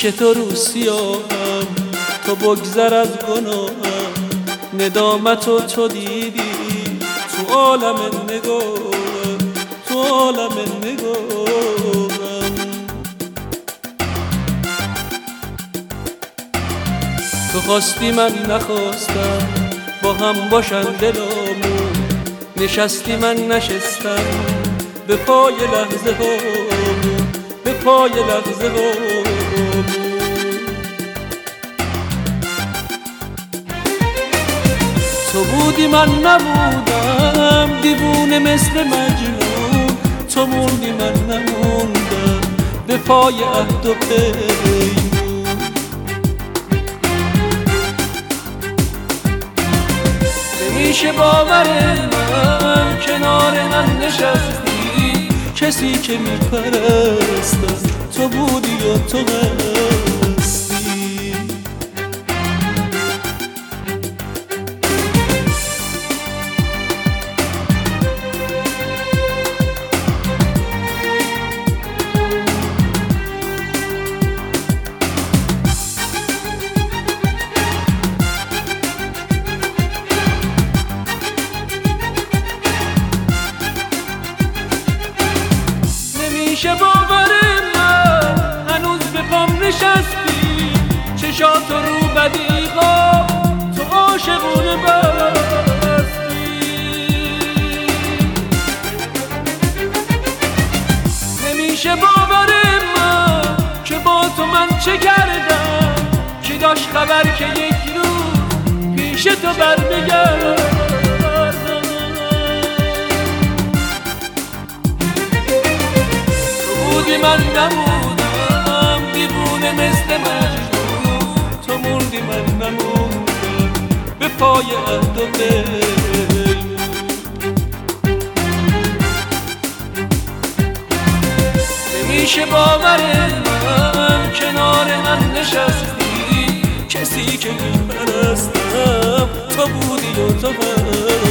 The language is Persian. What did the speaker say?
پیش تو رو سیاهم تو بگذر از گناهم ندامت و تو دیدی تو عالم نگاهم تو عالم نگاهم تو خواستی من نخواستم با هم باشن دلامون. نشستی من نشستم به پای لحظه هامون به پای لحظه هامون تو بودی من نبودم دیوونه مثل مجنون. تو موندی من نموندم به پای عهد و پیمون. نمیشه باور من کنار من نشستی کسی که میپرستم. تو بودی و تو هستی. نمیشه باور نشستی چشات رو بدیغا تو عاشقونه بستی نمیشه باور من که با تو من چه کردم؟ که داشت خبر که یک روز پیش تو برمیگردم من نمودم دیوونه مثل مجنون تو موندی من نموندم. به پای عهد و پیمون نمیشه باور من کنار من نشستی. کسی که میپرستم تو بودی و تو من.